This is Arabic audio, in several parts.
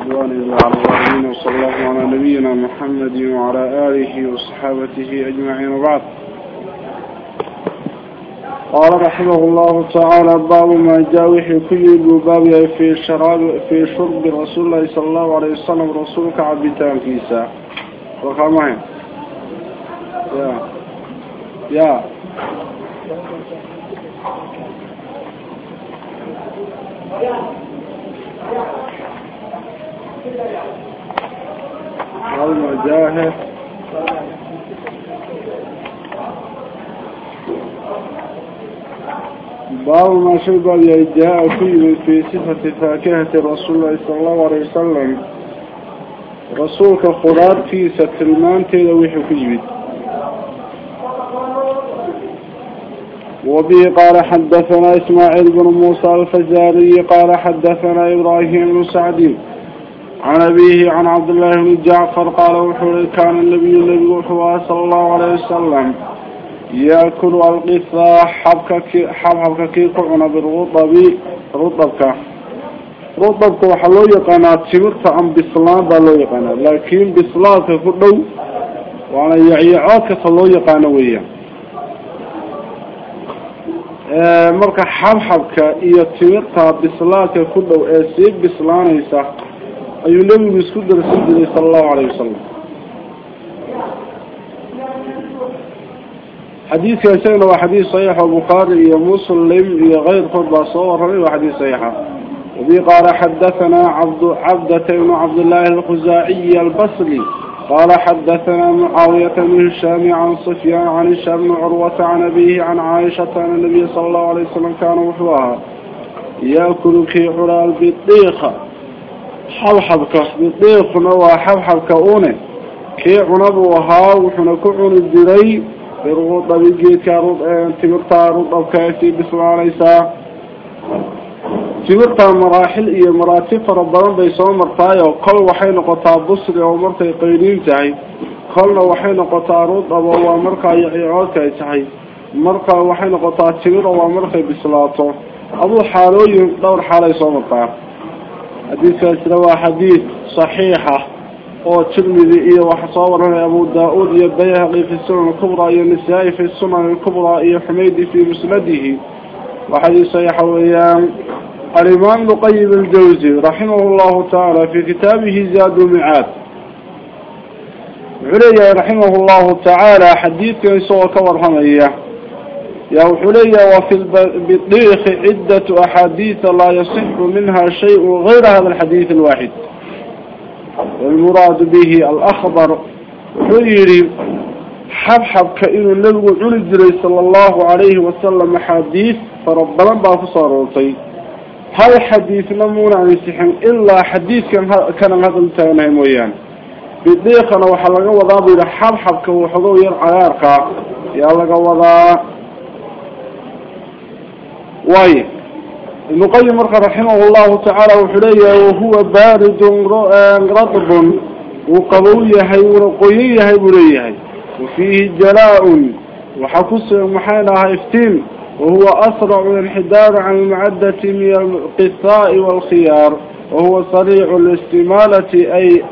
رضوان على الظالمين وصلى الله على نبينا محمد وعلى آله وصحابته أجمعين وبعد. قال رحمه الله تعالى باب ما جاء وحي كل باب في شراب في شرب رسول الله صلى الله عليه وسلم رسولك عبتان كيسا. وقامين يا. يا. المجاهد باب ما شبه جاء فيه في صفة فاكهة رسول الله صلى الله عليه وسلم. رسولك خضار في ستلمان تيدويح في وبه قال حدثنا إسماعيل بن موسى الفزاري قال حدثنا إبراهيم بن سعد عن أبيه عن عبد الله بن جعفر قال وحول كان النبي النبي وحوى صلى الله عليه وسلم يأكل القصاء حبك حبك كيقعنا بالرطب رطبك رطبك وحلو يقنا تمرت عن بصلان بالو يقنا لكن بصلان كفردو وأنا يعيعوك صلو يقنا ويا. marka xabxabka iyo timirta bislaadka ku dhow ee sii bislaanaysa أي النبي بيسكد رسول الله صلى الله عليه وسلم. حديث يسألنا وحديث صحيحة صحيح وبخاري مسلم غير فضل صور وحديث صحيحة وبي قال حدثنا عبد عبدة بن عبد الله الخزاعي البصري. قال حدثنا معاوية من الشام عن صفيان عن الشام عروة عن أبيه عن عائشة عن النبي صلى الله عليه وسلم كان وحواها يأكل كي عرال بالضيخة حبحبك بطيخنا وحبحبك أونه كي عنبوها وحنكو عن الدري برغوط بيجيت كارض تمرتا رضب كاسي بسم الله fara badan bay soo martaayoo kol waxay noqotaa busri oo markay qayniin tahay kolna waxay noqotaa rudab oo waa markaa yacicoodka ay tahay marka waxay noqotaa timir oo waa markay bislaato aduu xaalooyin dhowr xaalay soo martaa حديث كاسر وحديث صحيحة. هو وتلمذي إيه وحصورنا أبو داود يبيهقي في السنة الكبرى ينسائي في السنة الكبرى إيه يحميدي في مسنده. وحديث صحيحة ويام الإمام بقيم الجوزي رحمه الله تعالى في كتابه زاد المعاد. عليا رحمه الله تعالى حديث كاسر وكبر حميه يا حلي وفي البطيخ عدة أحاديث لا يصح منها شيء غير هذا الحديث الواحد. والمراد به الأخضر حيري حبحب كإن النبي علي صلى الله عليه وسلم حديث فربنا بافصار هل حديث نمونا عن السحن إلا حديث كان كان هذا التاني مويان. بديقنا وحلقة حب حبك وحضو يرعى يرقى. يالقى وضع واي. المقيم رحمه الله تعالى وحليه وهو بارد رطب ورقوية هي بريه وفيه جلاء وحكس محالها افتين. وهو أسرع الانحدار عن المعدة من القثاء والخيار. وهو سريع الاستمالة أي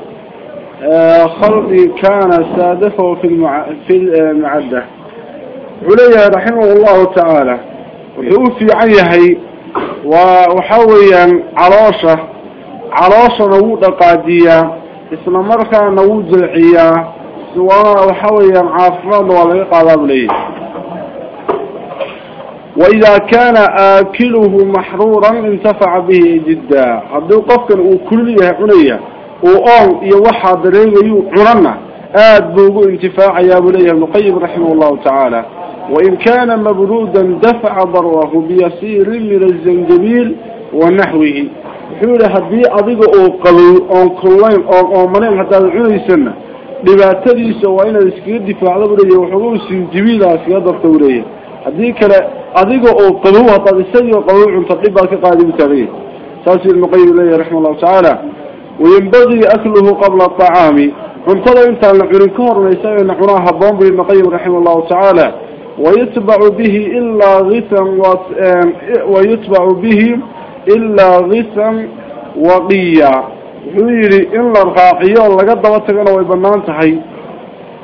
خلق كان سادفه في المع... في المعدة. علي رحمه الله تعالى. وحوفي عيه وحويا عراشة عراشة نوود قادية اسم مركة نوود العيا سواء وحويا عافران ولا قادم ليه وإذا كان آكله محرورا انتفع به جدا هذا قفكا وكلية عنية وآن يوحى دريغي عننا آد بوغو انتفاع يا بليه المقيم رحمه الله تعالى وإن كان مبرودا دفع ضره بيسير من الزنجبيل ونحوه حول هدي أضيق أو قلو أو كلين أو أو منين حتى difaacdo buleeya waxoogu sinjibiidaa iskaga darta buleeya haddii kale adiga oo qabow haddaad isagii oo qabow cunto dhib baad ka qaadi bu taagay saasuu ibnuqayim leeyahy raxima allahu tacaala wayanbagii akluhu qabla aطacaami cuntada intaan la cunin ka hormaysa ina cunaa haboon bu ibnuqayim raxima allahu tacaala wayutbacu bihi ilaa hisan wayutbacu bihi ilaa hisan waqiya wuxuu yidhi in la raaciyo oo laga daba tagana way banaan tahay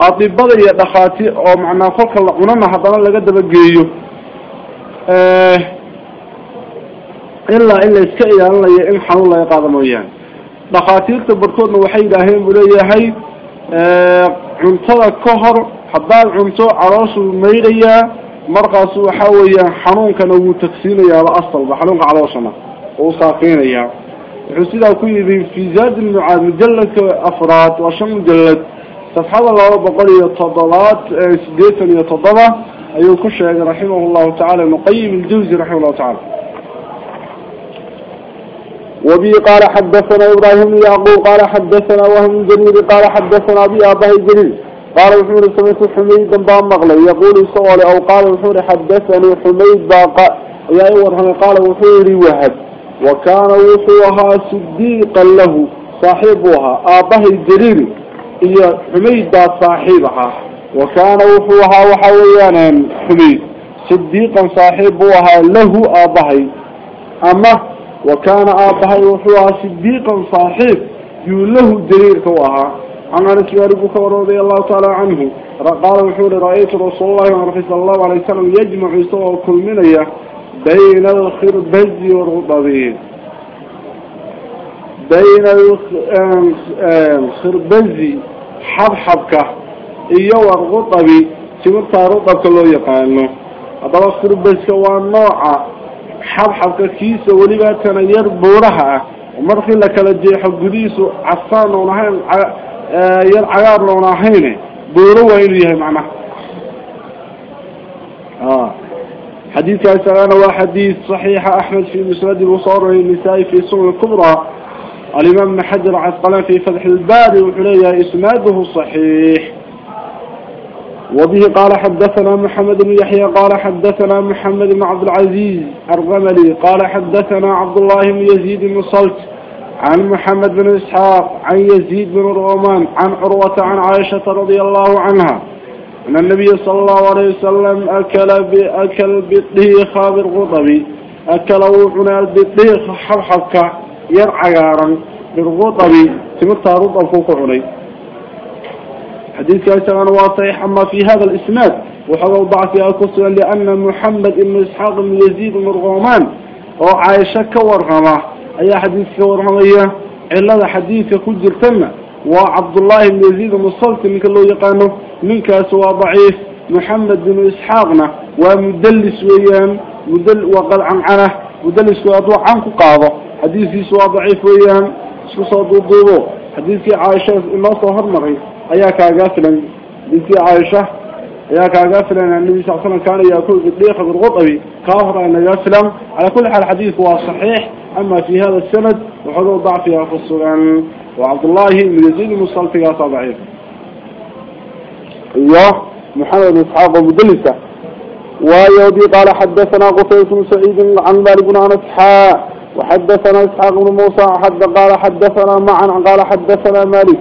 adibada iyo dhakhaati oo macnaa kolka la cunana haddana laga dabageeyo ilaa in la iska ilaalinayo in xanuun laga qaado mooyaane dhakhaatiirta حداد عمتو عروس الميرية مرقص وحوية حنون كانوا تكسين يا الأصل بحنون عروسنا وصافين يا حسيت أكوي في زاد المعاد مجلة أفراد وعشان مجلة تفحص الله رب بقول يتضلات سديت يتضلا أيو كشة رحمه الله تعالى نقيم الجوزي رحمه الله تعالى وبي قال حدثنا إبراهيم يعقوب قال حدثنا وهم جميل قال حدثنا بي أبي جميل قال وحور سمعت حميد بن مغلي يقول سؤال أو قال وحور حدثني حميد باقى يا أيها قال وحور وهب. وكان وحوها صديقا له صاحبها آباه جرير هي حميد صاحبها. وكان وحوها وحويانا حميد. صديقا صاحبها له آباه. أما وكان آبهي وحوها صديقا صاحب يوله جرير كواها عن أنس ياربك ورضي الله تعالى عنه. قال وحول رأيت رسول الله صلى الله عليه وسلم يجمع يسوى كل منية بين الخربز والرطبين بين الخربز حبحبك إيا والرطبي سمرتها رطبك الله يقال هذا الخربز هو النوع xabxabka kiisa weliba tana yar buuraha ah markii la kala آه، يرعى عيار لونا حين بيروا إليه معنا آه. حديث كالسلام هو حديث صحيح أحمد في مسرد الوصار والنساء في صنع الكبرى. الإمام محجر عثقلان في فتح الباري وعليا إسماده صحيح. وبه قال حدثنا محمد بن يحيى قال حدثنا محمد بن عبد العزيز الرملي قال حدثنا عبد الله بن يزيد بن صلت عن محمد بن إسحاق عن يزيد بن الرومان عن عروة عن عائشة رضي الله عنها أن النبي صلى الله عليه وسلم أكل بأكل بالضيخ بالغضب أكل بالضيخ حبحبك يرعى بالغضب تمتها رضب فوق عني حديث كان واضح أما في هذا الإسناد وحضر ضعف أكسر لأن محمد بن إسحاق بن يزيد بن الغومان وعائشة أي حديث كورغمية إلا حديث كجر تم وعبد الله بن يزيد بن الصلت من كله يقانه من كاسوا ضعيف. محمد بن إسحاقنا ومدلس ويان مدل وقد عن عنه مدلس وأضوع عنك قاضة. حديثي سوا ضعيف ويان سوا ضوضوه حديث عائشة الله صهر ayaa kaagaa filan binti caaisha يا كعافلا النبي صلى الله عليه وسلم كان يأكل الضيق بالغطبي كافر أن صلى على كل حال الحديث هو صحيح أما في هذا السند وحضور ضعف يا فصل وعبد الله من يزيد المصطلق يا صباحي الله محمد أصحاب أبو دلسة. ويودي قال حدثنا قصيص سعيد عن بالبنى نسحاء وحدثنا إسحاق بن موسى حد قال حدثنا معا قال حدثنا مالك.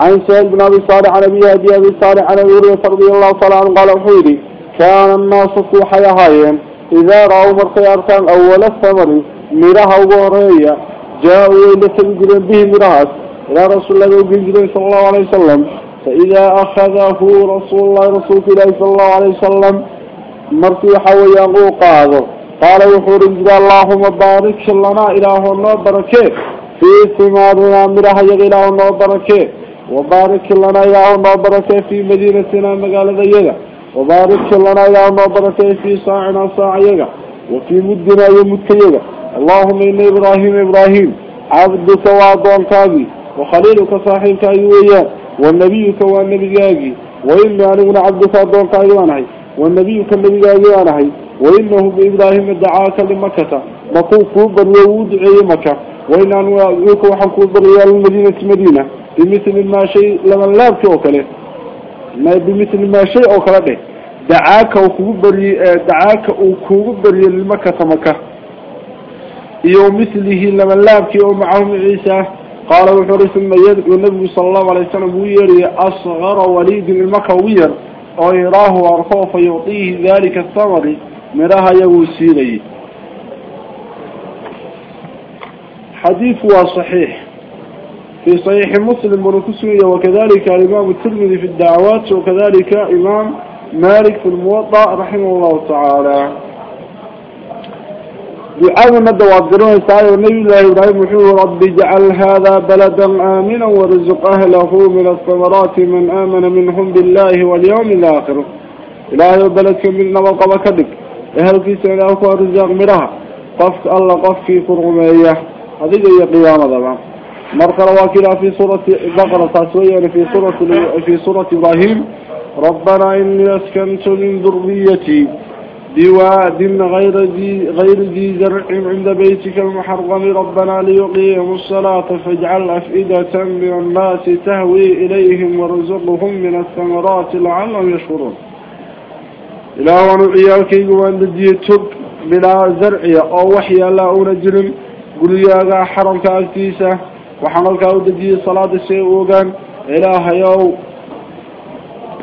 عن سهل بن أبي صالح عن أبي أبي أبي صالح عن أبي رضي الله تعالى عنه قال وحيدي كان الناس في حياهايين إذا رأوا مرخي أركان أول الثمر ميرها وغورية جاءوا إلى تنجرين به ميرهاس إلى رسول الله وجنجرين صلى الله عليه وسلم. فإذا أخذه رسول الله رسول الله صلى الله عليه وسلم مرتي حويا قاضر قال وحور اللهم بارك لنا إله الله بركه في ثمارنا ميرها يغيله الله بركه وبارك لنا يا الله بركة في مدينتنا مقالة يجا. وبارك لنا يا الله بركة في صاعنا صاع يجا. وفي مدنا يمدك يجا. اللهم إن إبراهيم إبراهيم عبدك وعضوان كاغي وخليلك صاحبك أيويا والنبيك والنبي جاجي وإن أنا عبدك وعضوان كاغي وانهي والنبيك النبي جاجي وإنه بإبراهيم دعاك لمكة. مطوف باليهود عي مكة. وإن أنا أقولك وحنكو بريال المدينة مدينة بمثل ما شيء لما لابك وكله ما بمثل ما شيء وكله دعاك وكوبري دعاك وكوبري لمكة مكة. يوم مثله لما لابك ومعهم عيسى. قال وحرس ثم يدعو النبي صلى الله عليه وسلم ويري أصغر وليد المكة وير ويراه أرخوه فيعطيه ذلك الثمر. مراها يوسيلي حديث صحيح. في صحيح مسلم بن وكذلك الإمام الترمذي في الدعوات وكذلك إمام مالك في الموضع رحمه الله تعالى. دعاء الندوات قرون سعي والنبي الله إبراهيم وحوه رب اجعل هذا بلدا آمنا ورزق أهله من الثمرات من آمن منهم بالله واليوم الآخر. إلهي بلد كمل نبقى بكدك أهل كيس إلهك ورزاق مرها قف الله قف في فرغمية هذه هي قيامة طبعا مرقى رواكلها في سورة بقرة تسوية في سورة في سورة إبراهيم. ربنا إني أسكنت من ذريتي بواد غير ذي غير ذي زرع عند بيتك المحرم. ربنا ليقيموا الصلاة فاجعل أفئدة من الناس تهوي إليهم وارزقهم من الثمرات لعلهم يشكرون. إلى ونعيالك يقوان دجيتك بلا زرع أو وحي لا يا حرمك أكتيسة وحملك أودجي صلاة الشيء وقان إله يو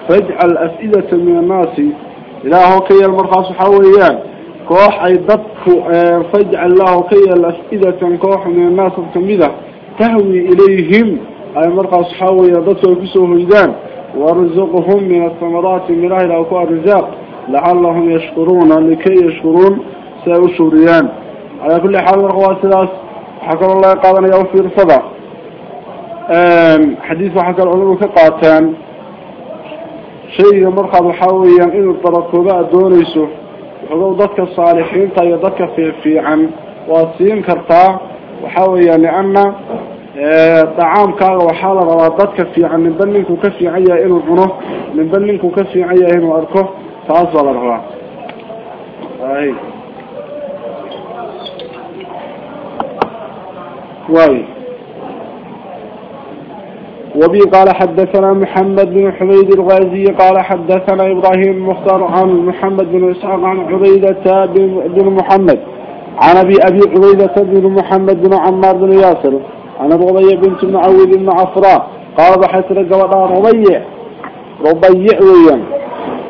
فاجعل أفئدة من الناس إله كي المرخص حويان كوح أي ضدك فاجعل الله كي الأفئدة كوح من الناس الكميدة تهوي إليهم أي مرخص حويا ضدك وكسوه إذان ورزقهم من الثمرات من الله الأكوى الرزاق لعلهم يشكرون لكي يشكرون سيشوريان على كل حال مرخوات ثلاث حكى الله قادنا يوفي رصدا حديث حكى العلماء كقاتان شيء مرخص حويا إنه طرقوباء دونيسو وحضو ضدك الصالحين طي ضدك في, في عن واسين كرتا. وحويا لأن طعام كاغا وحالة ضدك في عن من بنينكو كفي عيا إنه عنه من بنينكو كفي عيا إنه أركه. تأصل الروا هاي واي. وبي قال حدثنا محمد بن حميد الغازي قال حدثنا إبراهيم المختار عن محمد بن إسحاق عن عبيدة بن محمد. عن أبي أبي عبيدة بن محمد بن عمار بن ياسر. عن ربيع بنت معوذ بن عفراء. قال بحث رجوة ربيع. ربيع ويا.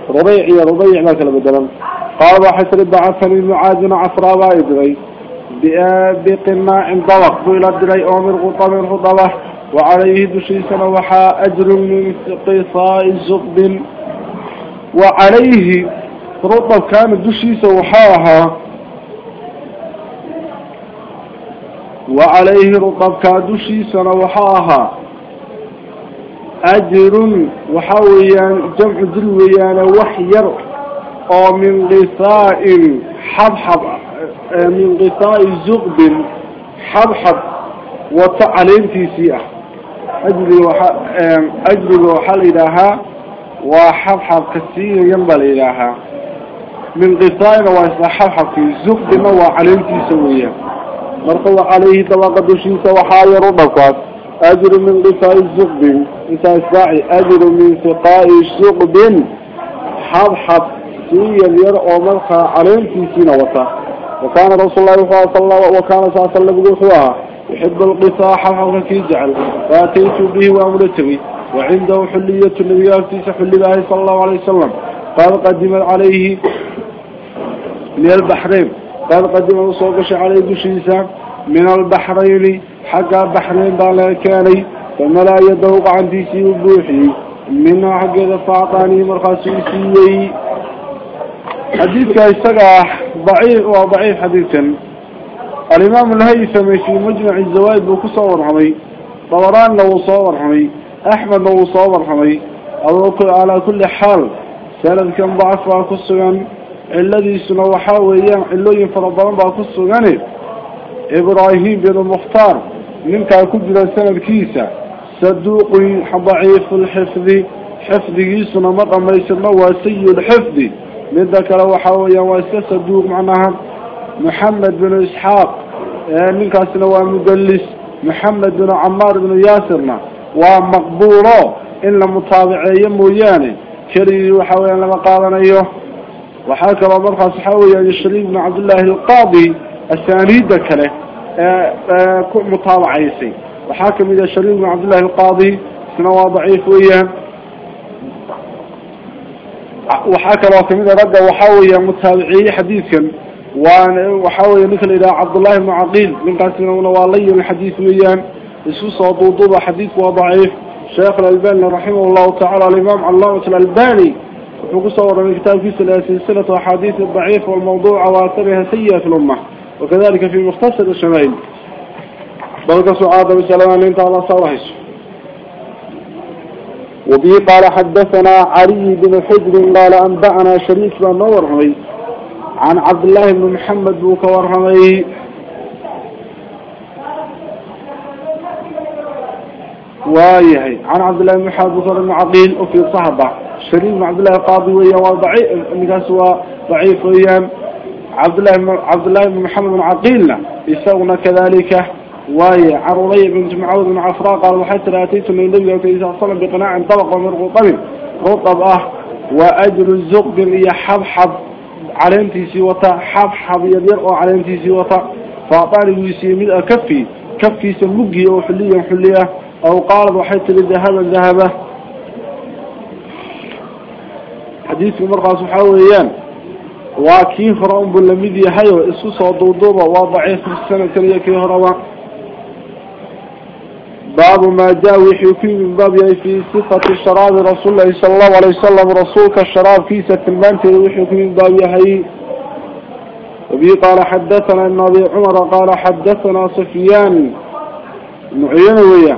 ربيع يا ما كلا بدلا قال بحث بعثني معاذ بن عفراء بقناع ضوق. طويل الدري أمر غطام غطبة وعليه دشيسنا وحا أجر من قصاء الزقب وعليه رطب كان دشيس وحاها. وعليه رطب كان دشيسنا وحاها أجر وحويا جمع دلويان وحير. أو من غثاء حبحب من غثاء زغب حبحب وتعليم في سيئة أجري وح أجري وحل إلها وحبحب كثير ينبل إلها من غثاء وحبحب في زغب وعليم في سوية مرقوا عليه توقد شيسة وحاير ربكات أجر من غثاء الزغب انت إسباعي أجر من سقاء الزغب حبحب سيئا يرأى مرقى عليم في سينة وطا وكان رسول الله صلى الله عليه وسلم وكان صلى الله عليه وسلم يحب القصاح حقا في جعل فأتيت به وأمرتوي وعنده حلية النبي حل الله صلى الله عليه وسلم. قال قدم عليه من البحرين قال قدم صوقش عليه دشيسا من البحرين حق بحرين بالكاني فملا يده عن ديسي وبوحي منها حق فاعطاني مرخصي سيئي حديثك يستقع ضعيف وضعيف حديثا. الإمام الهيثمي في مجمع الزوايد بكسور حمي طوران لو صور حمي أحمد لو صور حمي على كل حال سند كان ضعف باكسوغان الذي سنو حاويان اللي ينفرضان باكسوغان إبراهيم بن المختار من كان كجل سند كيسة صدوق ضعيف الحفظ حفظه سنو مقام يسمى وسي الحفظ. من ذكر وحاويان واسك صدوق معناها محمد بن إسحاق من كاسنا ومدلس محمد بن عمار بن ياسرنا ومقبوله إلا مطابعي موياني. كري وحاويا لما قالنا أيوه. وحاكى مرخص حاويا الشريف بن عبد الله القاضي السانيد كله مطابعي سي وحاكم إذا الشريف بن عبد الله القاضي سنوى ضعيف وحاكى وكم إذا رد وحاويا متابعي حديثا وحاول مثل إلى عبد الله بن عقيل من قاسم ونوالي الحديث ويان يسوس وضوضوب حديث وضعيف شيخ الألباني رحمه الله تعالى الإمام علامة الألباني وقصور من كتاب في سلسلة وحديث الضعيف والموضوع وآثرها سيئة في الأمة. وكذلك في مختصر الشمائل. بلغ سعادة بسلام انت على صلاحش وبه قال حدثنا علي بن حجر قال أنبأنا شريك بن نور عن عبد الله بن محمد بن كورهمي وايهي عن عبد الله بن حاد بن معقيل وفي صحبة. شريك بن عبد الله قاضي ويا وضعيف ضعيف ويا. عبد الله عبد الله بن محمد بن عقيل يسوون كذلك. واي عرضي بن معاوذ بن عفراء قال وحتى أتيت من النبي صلى الله عليه وسلم بقناع طبق من رطب رطب أه. وأجل الزقب يا حبحب علامتي سوتا حبحب يدير أو علامتي سوتا فأعطاني يسير كفي. كفي سمجي وحليا حليا أو قال وحيت لذهبا ذهبه حديث مرقى سحاويان وكي فرعون بلميدي هايو إسوس وضوضوبة وضعيف السنة كليا كي هروا باب ما جاء وحيكي من باب في صفة الشراب رسول الله صلى الله عليه وسلم رسولك الشراب في ستلمانتي وحيكي من باب هاي وبي قال حدثنا النبي عمر قال حدثنا سفيان معينة وياه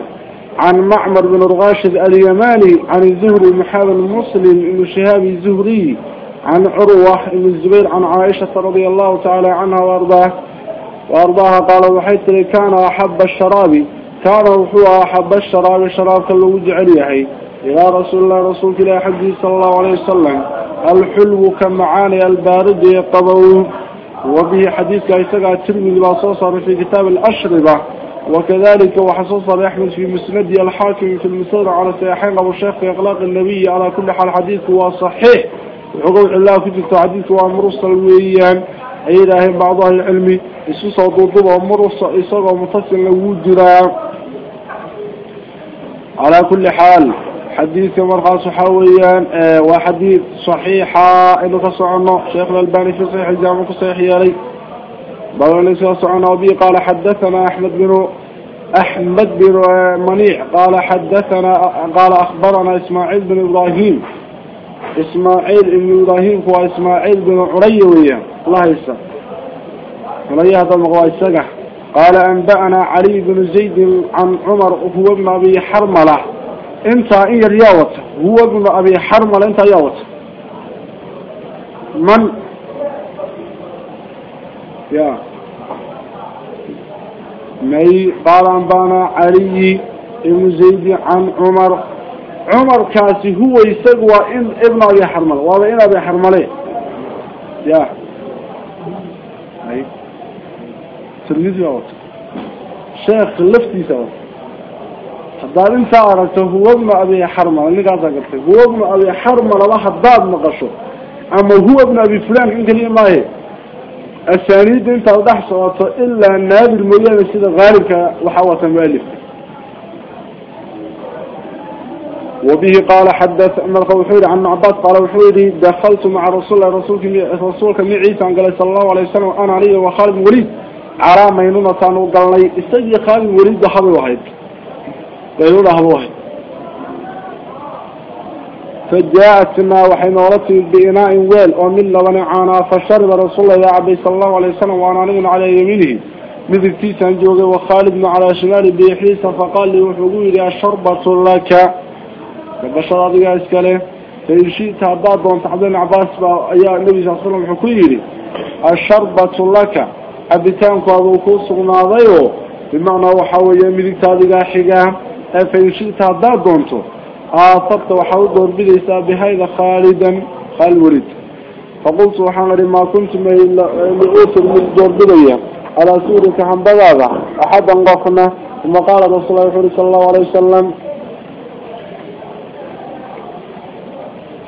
عن معمر بن رغاشد اليماني عن الزهري محاول المسلم بن شهاب الزهري عن عروة بن الزبير عن عائشة رضي الله تعالى عنها وأرضاه وأرضاها قال وحيث كان أحب الشراب. كان وحوى أحب الشراب الشراب كله جعليه إلى رسول الله رسول الله حديث صلى الله عليه وسلم. الحلو كمعاني البارد يقضوه وبه حديث كايساقا الترمذي باصوصر في كتاب الأشربة. وكذلك وحصص أحمد في مسند الحاكم في المسير على سيحين أبو الشيخ في إغلاق النبي على كل حال حديث هو صحيح. وحقوق الله كتبت حديث هو مرسل ويان أي لاهم بعض أهل العلم. يسوس وضوضب ومرسل إصابة متصل لوجرا. على كل حال حديث مرقى صحويا آه وحديث صحيحة إنه تصعنا شيخ الألباني في صحيح الجامع صحيح يالي بل ليس صعنا وبي قال حدثنا أحمد بن أحمد بن منيع. قال حدثنا قال أخبرنا إسماعيل بن إبراهيم. إسماعيل بن إبراهيم هو إسماعيل بن عريوية. الله يسر عرية هذا المغوى السقح قال أنبأنا علي بن زيد عن عمر هو ابن أبي حرملة. أنت إيه رياوت هو ابن أبي حرملة أنت ياوت من؟ يا. مي قال أنبأنا علي ابن زيد عن عمر. عمر كاسي هو يسقوى إن ابن أبي حرمل وهذا إن أبي حرملي يا أي تلميذ يا وقت شيخ لفتي سوا حداد انت عرفته هو ابن أبي حرمل اللي قاعد قلت هو ابن أبي حرمل الله حداد نقشه أما هو ابن أبي فلان إنك ليه ما هي؟ السانيد أنت وضح صوته إلا النادي المليان السيدة غالبك وحوة مالف وبه قال حدث مرق وحيد عن عباس قال وحيدي دخلت مع رسول الله رسولك رسولك عيسى قال صلى الله عليه وسلم أنا علي وخالد وليد. مينونة كانوا قال لي استجي خالد وليد دخل واحد. قالوا له واحد. فجاءتنا وحين ورتي بإناء ويل ومن لبن عانا فشرب رسول الله عبي صلى الله عليه وسلم وأنا نغن على يمينه. مثل تيسان جوغي وخالد على شمال بيحيسا فقال لي وحقولي الشربة لك. فبشر هذا إسكاله. فإن شئت هداد دون تحضين عباس يا النبي صلى الله عليه وسلم حكويري الشربة لك. أبتانك أبوكو سغناضيو بمعنى وحاوية ملك هذه حقا فإن شئت هداد دونتو آثرت وحاول دور بديسا بهذا خالدا خال ولد فقلت وحان ما كنت لأوتر من دور بديا على سورة حنبغاغا أحدا قفنا ثم قال رسول الله صلى الله عليه وسلم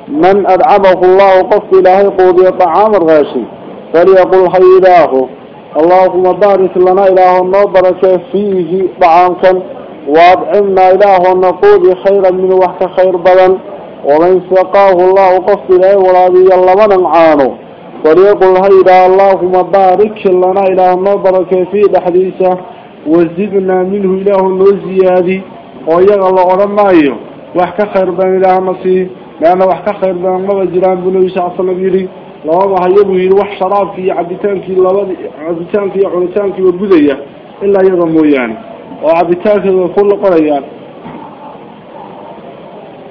من أدعمه الله قف إلهي قوضي طعام الغاشي فليقول حيداه. اللهم بارك لنا إله النظر فيه طعامكا وأطعمنا إله النقود خيرا من وحك خير بدن. ومن سقاه الله قف إليه ورابي اللمن عانو وليقل هيدا اللهم بارك لنا إله النظر كيفية حديثة وزدنا منه إله النوزيادي ويغى الله أرمائيه وحكا خير بان إله النصيب لأنه وحكا خير بان الله جلان بنوي صلى وسلم لما هيبه يروح شراب في عبتان في لبد عبتان في عرتان في وبدية إلا يضمو يعني وعبتان في كل قريان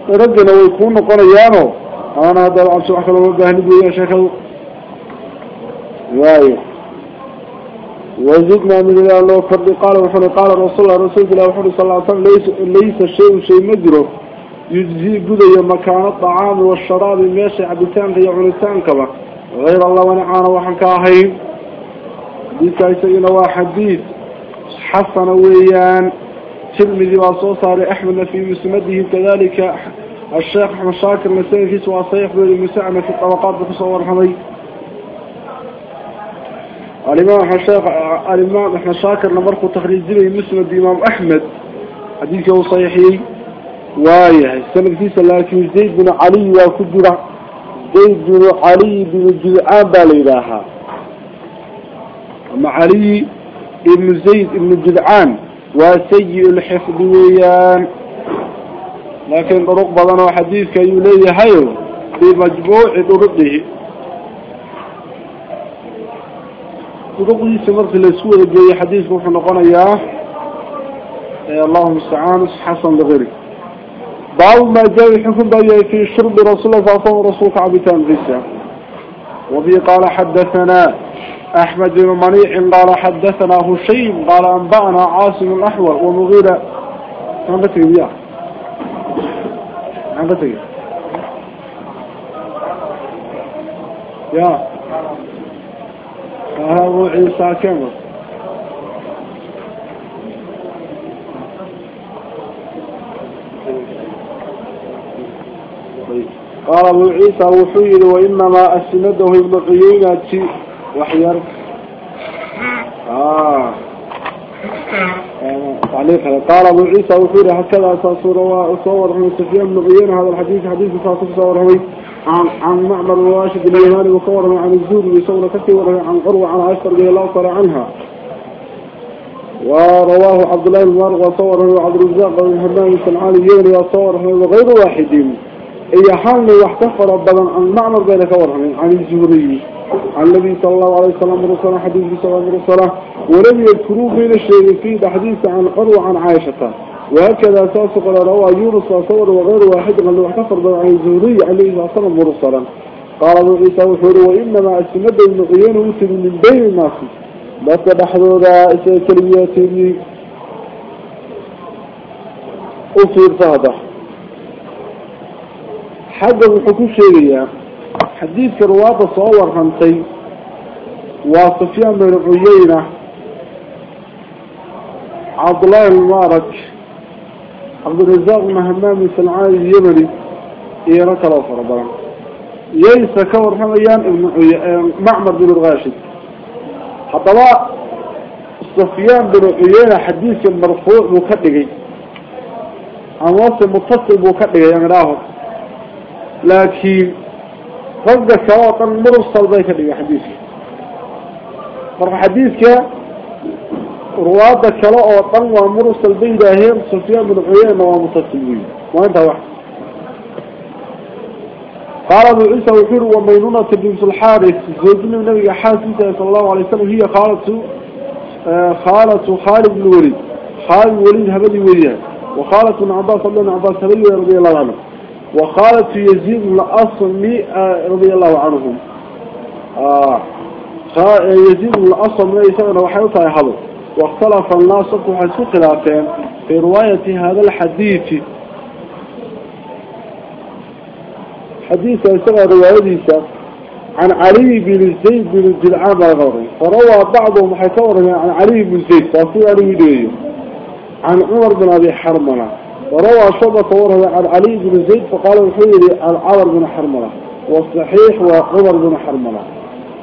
رجنا ويكون قريانه أنا هذا العبس وحكا لما بهني يا شيخ وايو وزدنا من الله فرد قال وحنا قال رسول الله رسول الله وحنا صلى الله عليه وسلم ليس, ليس شيء شيء مجره يجزي قدي مكان الطعام والشراب ماشي عبتان في عنتان كبا. غير الله ونعانا وحن كاهين دي كايسينا وحديث حسن ويان. تلمذي وصوصة لأحمد في مسمده كذلك. الشيخ أحمد شاكر مسائل في سواء صيح بالمساعمة في الطبقات بتصور حمي. الإمام شاكر الإمام أحمد شاكر نمرق تخريج زي مسند الإمام أحمد. حديثه هو صحيحي وايه السنة في لكن زيد بن علي وكجرة زيد بن علي بن جدعان بالإلهة أما علي بن زيد بن جدعان وسيء الحفظ ويان. لكن طرق بدنا وحديث كيولي هايو في مجموع طرقه. طرقه سمرت الجاي حديث محن قنياه اللهم استعان حسن لغيره. بعض ما جاء حكم بأي في شرب رسول الله صلى الله عليه وسلم غيسا وفي قال حدثنا أحمد بن منيع قال حدثنا هشيم قال أنبأنا عاصم الأحول ومغيرة. عن بتري بيا عن بتري يا. هذا عيسى كامل. قال أبو عيسى وحير وإنما أسنده ابن قيينة وحير. آه. تعليق قال أبو عيسى وحير هكذا صور صور من سفيان بن قيينة هذا الحديث حديث صاصف صور هوي عن عن معمر الواشد اليماني وصور عن الزور بصور كثير عن عروة عن عائشة رضي الله تعالى عنها. ورواه عبد الله بن وصوره عبد الرزاق بن الصنعاني يغني وصوره وغير واحد. إيا حالنا واحتفر بدن عن معمر بين كورهم عن الزهري عن النبي صلى الله عليه وسلم رسول حديث صلى الله عليه وسلم ولم يذكروا بين الشيء في حديث عن عروة عن عائشة. وهكذا ساسق روى يونس وصور وغير واحد قال واحتفر بدن عن الزهري عليه وسلم مرسلا قال أبو عيسى وحور وإنما السند بن قيان وتر من بين الناس. بس بحضر كلمياتي حقا وحكو شيئا حديث كرواة صور هنتي. وصفيان بن عيينة. عبد الله المبارك. عبد الرزاق بن همام الصنعاني اليمني إيرك الله فربنا ييسا كور حميان ابن معمر بن الغاشد لا صفيان بن عيينة حديث لكن رجع سواء مرسل ذيك اللي حديثك مرة حديثك رواد كلاء وطن ومرسل بين داهير سفيان بن عيينة ومتصلين وانت واحد. قال أبو عيسى وحير ومينونة بنت الحارث زوجنا النبي حاسس صلى الله عليه وسلم هي خالته خالة خالد بن وليد. خالد وليد هبدي وليد. وخالة بن عباس الله عباس رضي الله عنه. وقالت يزيد الأصم رضي الله عنهم. آه. يزيد الأصم ليس أنا وحيوتها يحضر واختلف الناس وحسوا خلافين في رواية هذا الحديث. حديث رواية عن علي بن زيد بن الجلعام الغوري. فروى بعضهم حيثور عن علي بن زيد. فأصول علي عن عمر بن أبي حرمنا وروى شعبة وره عن علي بن زيد فقال الحيري عن عمر بن حرملة. والصحيح وعمر بن حرملة.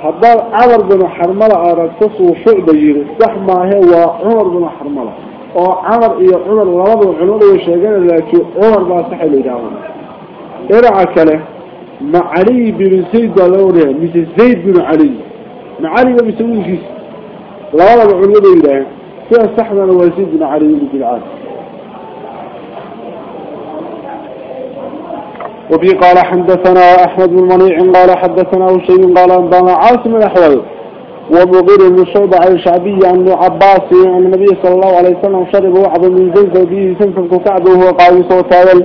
هذا عمر بن حرملة أركس وشعبة يري صح ما هو عمر بن حرملة. وعمر إيا عمر غلط وعنور وشيغان لكن عمر ما صح اللي داون إرعى كله مع علي بن زيد دالوريه مثل زيد بن علي. مع علي بن سوين كيس لا لا عنور إلهي سيد سحنا وزيدنا علي بن جلعان. وفي قال حدثنا أحمد بن منيع قال حدثنا شيء قال أنبأنا عاصم الأحوال ومغير بن شعبة عن عن عباس عن النبي صلى الله عليه وسلم شرب وعظ من زنزة به سنفر كعبه وهو قاوي صوتاول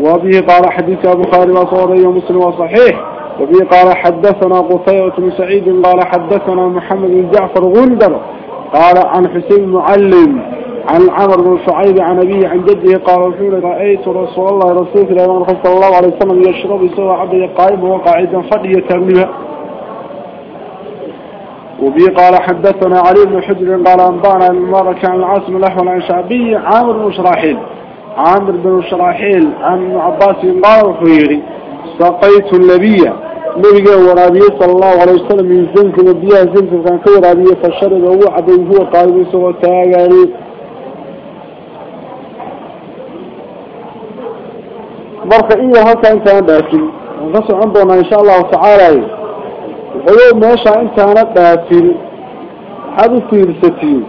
وبه قال حديث أبو خالد وصوري ومسلم وصحيح. وبه قال حدثنا قتيبة بن سعيد قال حدثنا محمد بن جعفر غندر قال عن حسين معلم عن عمر بن شعيب عن أبيه عن جده قال وحول رأيت رسول الله رسول الله صلى الله عليه وسلم يشرب سوى عبد قائم وقاعدا فضي تغلبها وبي قال حدثنا علي بن حجر قال أنبأنا المبارك عن العاصم الأحول عن شعبي عامر بن شراحيل عامر بن شراحيل عن عباس قال وحيري سقيت النبي. نبي ورابيه صلى الله عليه وسلم من زنك نبيها زنك كان كورابيه فشرب هو عبد هو قال سوى تاغاني أخبرك إيا هكا أنت أنباتي نصر عندنا إن شاء الله تعالى وحيوب ماشا أنت أنباتي حدثي رسطي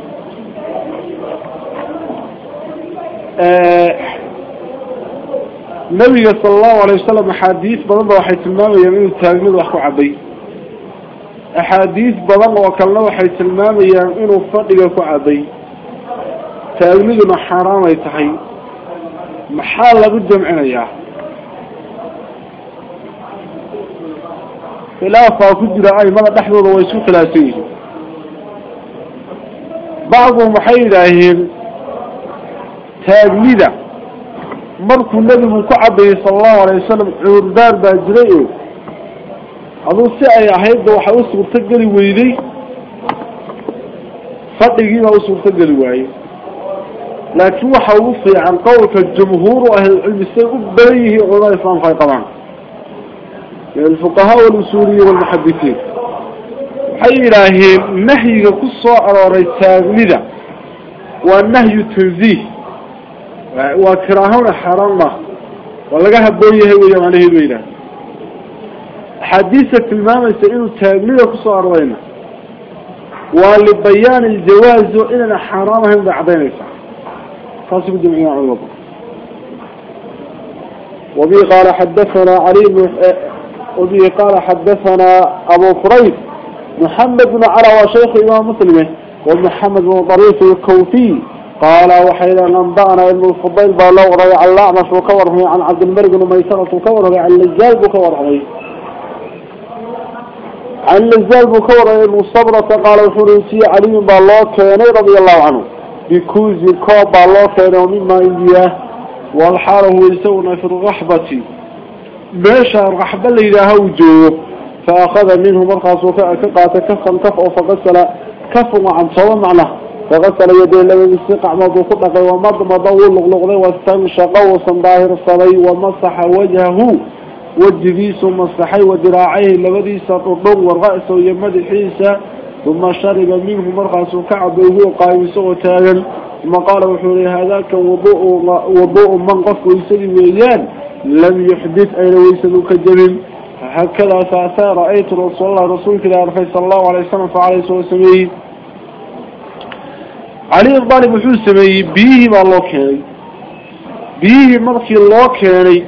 نبي صلى الله عليه وسلم حديث بضل وحيث المام يمين التاجمد أخو عبي حديث بضل وكالله وحيث المام يمين وفقق أخو عبي تاجمد محرام يتحي محال لقد جمعنا ياه خلافة كدرة أي ماذا تحضر ويسو خلافين بعض المحيطة هم تابلدة مركو النبي كعب صلى الله عليه وسلم عردار باجرئه هذا السعي أحيط وحاوسه ارتقل ويدي فاتقين هاوسه ارتقل ويدي لكن هو حاوسه عن قولك الجمهور وأهل العلم السيء أبليه أولا إسلام خير طبعا الفقهاء والمسؤولين والمحدثين. حي إلهي نهي قصوا على ريتاغ لذا والنهي تنزيه. وكراهون حرام الله ولقاها بويه ويمانه دوينه حديثة المامة سألو تاغلية قصوا على رينا ولبيان الجواز إلنا حرامهم بعضين إسعى فاسم الدمعين على الوضع وبي قال حدثنا علي وبه قال حدثنا أبو كريب محمد بن على وشيخ إمام مسلم ومحمد بن طريف الكوفي قال وحيدا أنبأنا ابن الفضيل بالله رضي الله عنه وكوره عن عبد الملك بن ميسرة وكوره عن اللجال بكوره عن اللجال بكوره المصبرة قال وحريتي علي بالله كان رضي الله عنه بكوز كوب بالله كان ومما إياه والحال هو يسونا في الرحبة. ماشى الرحبة اللي إذا هوجوه فأخذ منه مرخص وكقات كفا كفا فغسل كفا عن صوى معناه فغسل يديه لما يستقع مضو خطق ومض مضو اللغلغلي واستنشق وصنظاهر الصلي ومسح وجهه. وجهيس مسحي وذراعيه لبدي سطردون والرأس ويمد حيسا ثم شرب منه مرخص كعب وهو قائم سوى ثم قال وحوري هذا كوضوء وضوء من قف ويسد ويان لم يحدث أين ويسد كجبل هكذا سأسا رأيت رسول الله رسولك الله رفي صلى الله عليه وسلم فعليه الصلاة والسلام. علي الظالم وحول سمي بيه ما الله كاني بيه مركي الله كاني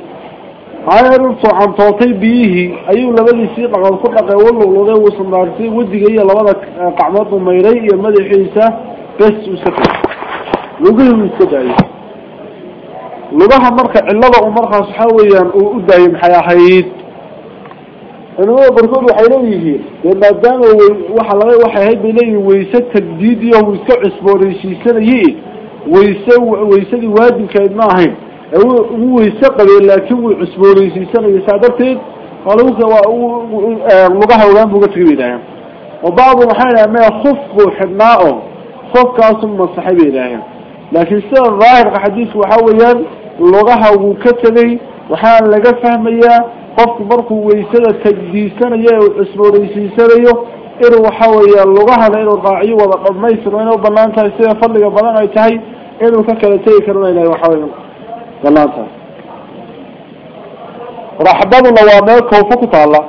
على رفع عن طوطي بيه أيو لبدي سيقع كل قول الله وصنارتي ودي جاي لبدا قعمات ميري يمدي حيسة لغها مركا علاقة ومركا صحاويا وقدها بحياة حيات انه هو بركوب حيليه لما دانه وحا لغاية وحا هيد بليه ويسد تجديدية ويسد عصباري شيسان إيه ويسد وادن كايدناهي هو ويسد قليل لكن عصباري شيسان إيه سادرتين قالوا هو لغها ولان بغتغبين إيه وبعض المحايا ما يخفوا حدناهم خف كاسم مصحبين إيه لكن السبب الظاهر في الحديث وحاوليان لغها وكتبي وحال لغا فهمي قفت مركو ويسادة تجديسان اسمه ريسي سريو إرو حاوي اللغها لإنو الضاعي وضاقب ميسر وإنو بلانتا يسيا فلقا بلانا يتحي إرو فكرة تيكر وإنو إلهي وحاوي بلانتا رحباب الله وعمل كوفك تعالى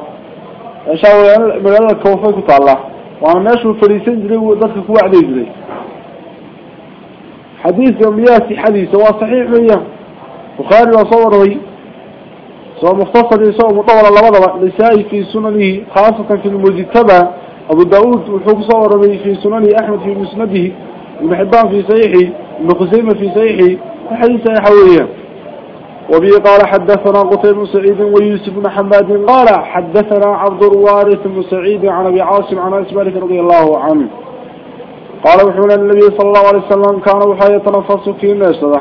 أشاوي من هذا كوفك تعالى وعن ناشو الفريسين جري ودخل فوعدي جري حديث يومياتي حديث وصحيح مياه بخاري وصوره سواء مختصر سواء مطول الله نسائي في سننه خاصة في المجتبى أبو داود وحوك صور في سننه أحمد في مسنده ابن حبان في صحيحه ابن خزيمة في صحيحه حديث حوية وبه قال حدثنا قتيب سعيد ويوسف بن قال حدثنا عبد الوارث بن سعيد عن ابي عاصم عن مالك رضي الله عنه قال وحول النبي صلى الله عليه وسلم كان وحا يتنفس في النسبة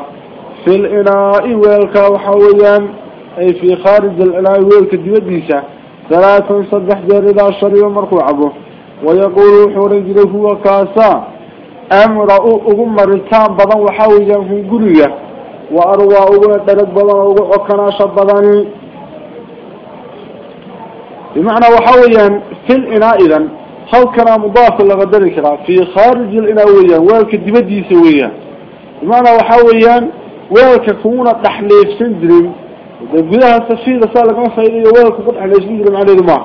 في الإناء ويلك وحويا. أي في خارج الإناء ويلك ديوديسة. ثلاثا صدح جار إذا شرب مركوع به ويقول حوري هو كاسا. أمر أغمرتان بضا وحويا في قرية. وأروى أغنى درق بضا وكناش بضاني. بمعنى وحويا في الإناء إذن. هل كان مضاف لغدر كرا في خارج الإناوية ويلك دبدي سوية بمعنى وحويا ويلك كونا تحليف سندرم. بدها التفسير سالة كان صيدية ويلك قد حليف سندرم عليه الماء.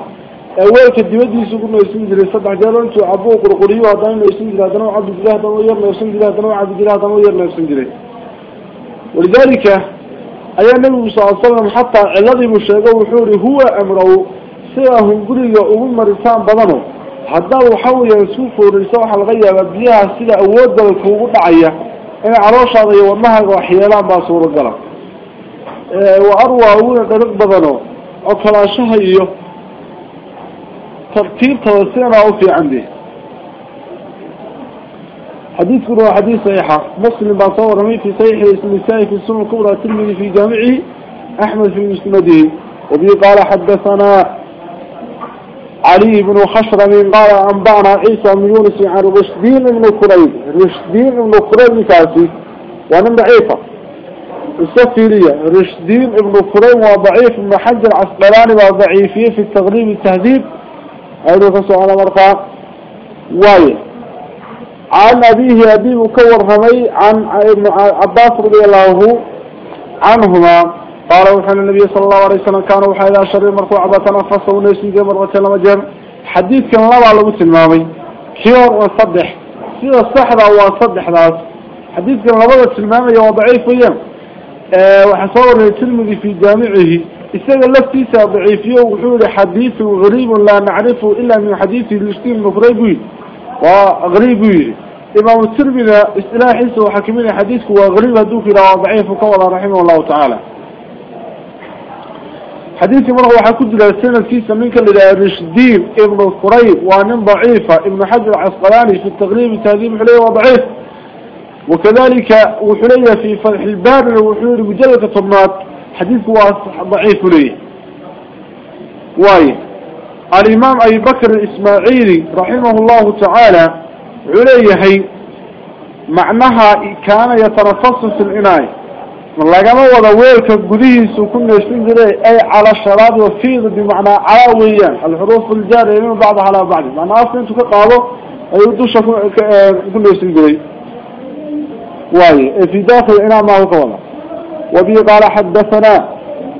ويلك دبدي سوكنا يسندرم صدع جالون تو عبو قرقريو هدان يسندرم هدان عبد الله هدان ويرنا يسندرم هدان عبد الله هدان ويرنا يسندرم ولذلك أيها النبي صلى الله عليه وسلم حتى الذي مشاهده وحوري هو أمره مرسان بضنه haddaad waxa weeyaan isku foorayso waxaa laga yaabaa biyaha sida awoodada kuugu dhacaya إن عروش هذا يوم ما هو حيلان باصور الجرم إيه، وأروى أول قرق بذنو أطلع شهية ترتيب توسيرة في عندي. حديث كله حديث صحيحة. مسلم باصور مي في صحيحة اسم سائح في السنة الكبرى تلمي في جامعي أحمد في مسنده. وبيقال حدثنا علي بن خشرم قال أنبأنا عيسى بن يونس عن رشدين بن كريب رشدين بن كريب كاسي وأنا ضعيفة. السفيرية رشدين بن كريب وضعيف ابن حجر عسقلاني وضعيفية في التغريب التهذيب أيضا فسوا على مرقى واي. عن أبيه أبي مكور رمي عن عباس رضي الله عنهما قال وحن النبي صلى الله عليه وسلم كان وحي إذا شر مرفوع بتنفس ونسي مرة لما جر حديث كان الله على مسلمامي كيور وصدح. سيدا الصحراء وصدح ناس حديث كان الله على مسلمامي وضعيف ويام أه وحصور الترمذي في جامعه. السنة التي ضعيفية وحول حديث غريب لا نعرفه إلا من حديث الاشتين المفريبي وغريبي إمام الترمذي استلاحي وحكمين حديثه وغريب هدوك إلى ضعيف وقوله رحمه الله تعالى. حديث مرة وحكد السنة كيسا منك للرشدين ابن القريب وان ضعيفة ابن حجر عسقلاني في التغريب التهذيب حليه وضعيف وكذلك وحليه في فتح البار وحليه مجلة طمات حديث ضعيف ليه واي. الإمام أبي بكر الإسماعيلي رحمه الله تعالى عليه معناها كان يترفص في العناية. لاجما ولا ويل كجديس وكنا شيء جري أي على الشراب وفيد بمعنى عاويا الحروف الجارية من بعضها على بعض. معنى أصلاً تقالوا أيدو شكون ك آه، كنا يشلون جري. واي. في داخل إنما هو قوله وبي قال حدثنا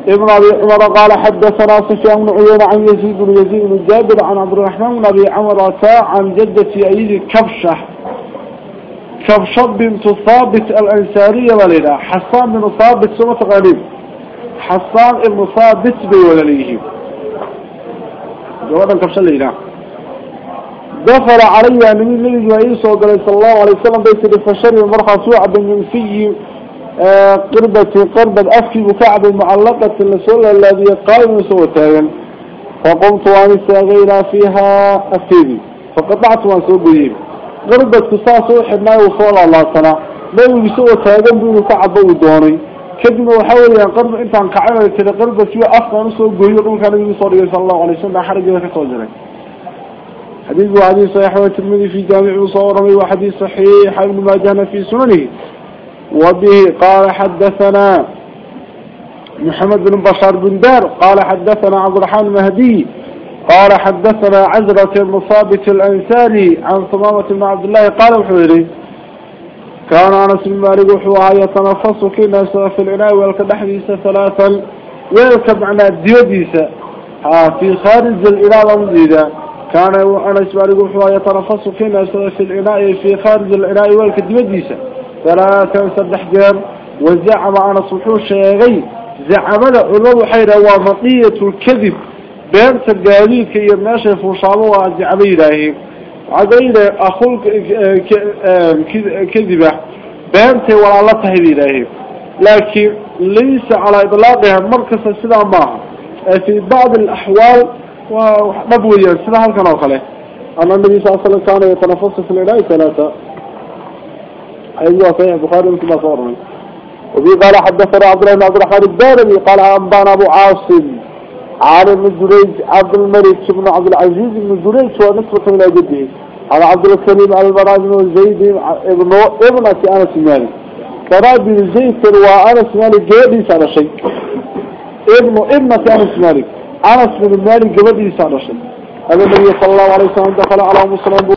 ابن أبي عمر قال حدثنا صفيان بن عيينة عن يزيد بن يزيد بن جابر عن عبد الرحمن بن أبي عمر تاع عن جدة أيدي كبشة. كبشة بنت ثابت الأنسارية وليلة. حسان بن ثابت سمة غريب. حسان بن ثابت بوليه جوانا كبشة ليلة. دخل علي من النبي وعيسى صلى الله عليه وسلم بيت الفشر المرخى سوعة بن في آه قربة قربة أفكي بكعب المعلقة الرسول الذي قائم سوتها فقمت وأن استغير فيها أفيدي فقطعت قربة كساس وحدنا وصول الله سنة لو يسوى تاغن بينه كعب ودوني كدنا وحاول أن قرب انت عن كعبة ترى قربة شوى أفضل نسوى قوي يقول كان النبي صلى الله عليه وسلم حرج لك صوجرك حديث وحديث صحيح والترمذي في جامع مصورمي وحديث صحيح ابن ماجه في سننه. وبه قال حدثنا محمد بن بشار بن دار قال حدثنا عبد الرحمن المهدي قال حدثنا عزرة بن ثابت الأنساري عن ثمامة بن عبد الله قال الحويري كان أنس بن مالك وحوها يتنفس كنا في العناء والكدحديث ثلاثا ويركب عنا ديوديس. في خارج الإناء مزيدا كان أنس بن مالك وحوها يتنفس كنا في العناء في خارج العناء والكدحديث ثلاثا صدح جير وزعم أنا صحوح شيغي زعمنا علمه حيرا ومطية الكذب. بين تقاليد كي يمناشي فوشابه وزعمي إلهي. عقيد أخوك كذبة. بينتي ولا الله تهدي إلهي. لكن ليس على إطلاقها مركز السلام في بعض الأحوال ونبويا السلام كان أخله أن النبي صلى الله عليه وسلم كان يتنفس في الإله ثلاثة. أيها صحيح بخاري مثل ما صورنا وفي قال حدثنا عبد الله بن عبد الرحمن الدارمي قال أنبأنا أبو عاصم. عالم بن جريج عبد الملك بن عبد العزيز بن جريج هو نسبة من جده على عبد الكريم على البراء بن زيد ابن ابن أنس مالك. براء بن زيد وأنس مالك جيدي على شيء. ابن ابن أنس مالك. أنس بن مالك جيدي على شيء. النبي صلى الله عليه وسلم دخل على مسلم